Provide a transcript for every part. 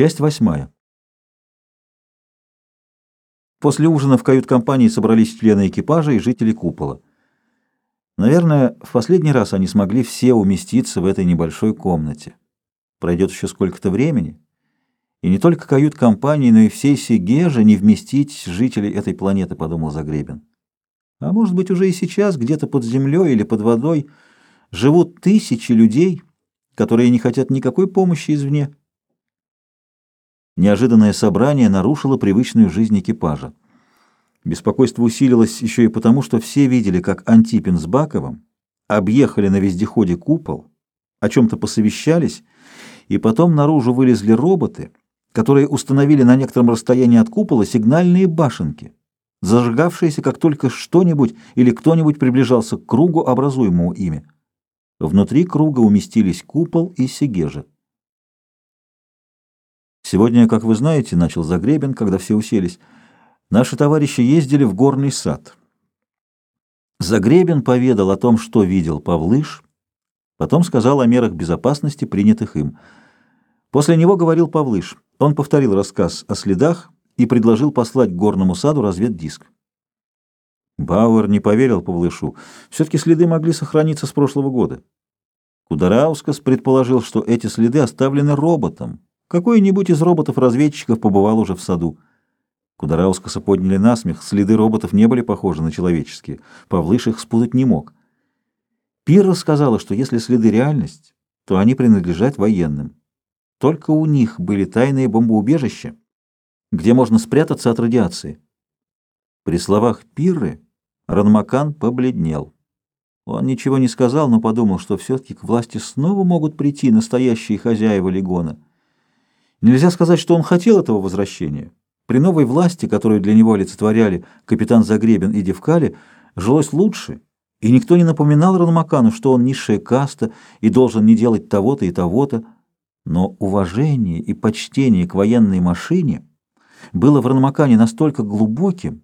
Часть восьмая. После ужина в кают-компании собрались члены экипажа и жители купола. Наверное, в последний раз они смогли все уместиться в этой небольшой комнате. Пройдет еще сколько-то времени, и не только кают-компании, но и всей Сегеже не вместить жителей этой планеты, подумал Загребин. А может быть, уже и сейчас, где-то под землей или под водой, живут тысячи людей, которые не хотят никакой помощи извне. Неожиданное собрание нарушило привычную жизнь экипажа. Беспокойство усилилось еще и потому, что все видели, как Антипин с Баковым объехали на вездеходе купол, о чем-то посовещались, и потом наружу вылезли роботы, которые установили на некотором расстоянии от купола сигнальные башенки, зажигавшиеся, как только что-нибудь или кто-нибудь приближался к кругу, образуемому ими. Внутри круга уместились купол и Сегежа. Сегодня, как вы знаете, начал Загребин, когда все уселись, наши товарищи ездили в горный сад. Загребин поведал о том, что видел Павлыш, потом сказал о мерах безопасности, принятых им. После него говорил Павлыш. Он повторил рассказ о следах и предложил послать к горному саду разведдиск. Бауэр не поверил Павлышу. Все-таки следы могли сохраниться с прошлого года. Кудараускас предположил, что эти следы оставлены роботом. Какой-нибудь из роботов-разведчиков побывал уже в саду. Кудараускаса подняли насмех, следы роботов не были похожи на человеческие. Павлыш их спутать не мог. Пирра сказала, что если следы реальность, то они принадлежат военным. Только у них были тайные бомбоубежища, где можно спрятаться от радиации. При словах Пирры Ранмакан побледнел. Он ничего не сказал, но подумал, что все-таки к власти снова могут прийти настоящие хозяева Легона. Нельзя сказать, что он хотел этого возвращения. При новой власти, которую для него олицетворяли капитан Загребин и Девкали, жилось лучше, и никто не напоминал Ранмакану, что он низшая каста и должен не делать того-то и того-то. Но уважение и почтение к военной машине было в Ранмакане настолько глубоким,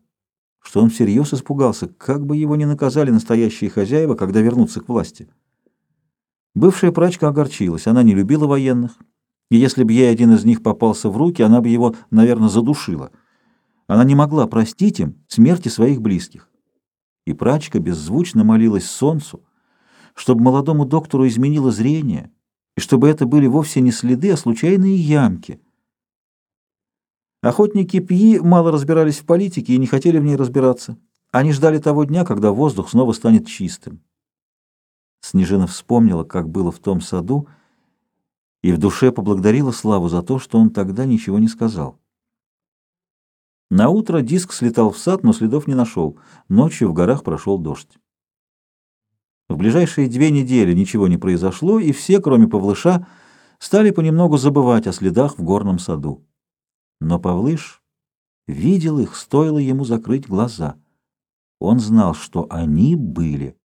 что он всерьез испугался, как бы его не наказали настоящие хозяева, когда вернутся к власти. Бывшая прачка огорчилась, она не любила военных, и если бы ей один из них попался в руки, она бы его, наверное, задушила. Она не могла простить им смерти своих близких. И прачка беззвучно молилась солнцу, чтобы молодому доктору изменило зрение, и чтобы это были вовсе не следы, а случайные ямки — Охотники Пьи мало разбирались в политике и не хотели в ней разбираться. Они ждали того дня, когда воздух снова станет чистым. Снежина вспомнила, как было в том саду, и в душе поблагодарила Славу за то, что он тогда ничего не сказал. На утро диск слетал в сад, но следов не нашел. Ночью в горах прошел дождь. В ближайшие две недели ничего не произошло, и все, кроме Павлыша, стали понемногу забывать о следах в горном саду. Но Павлыш видел их, стоило ему закрыть глаза. Он знал, что они были.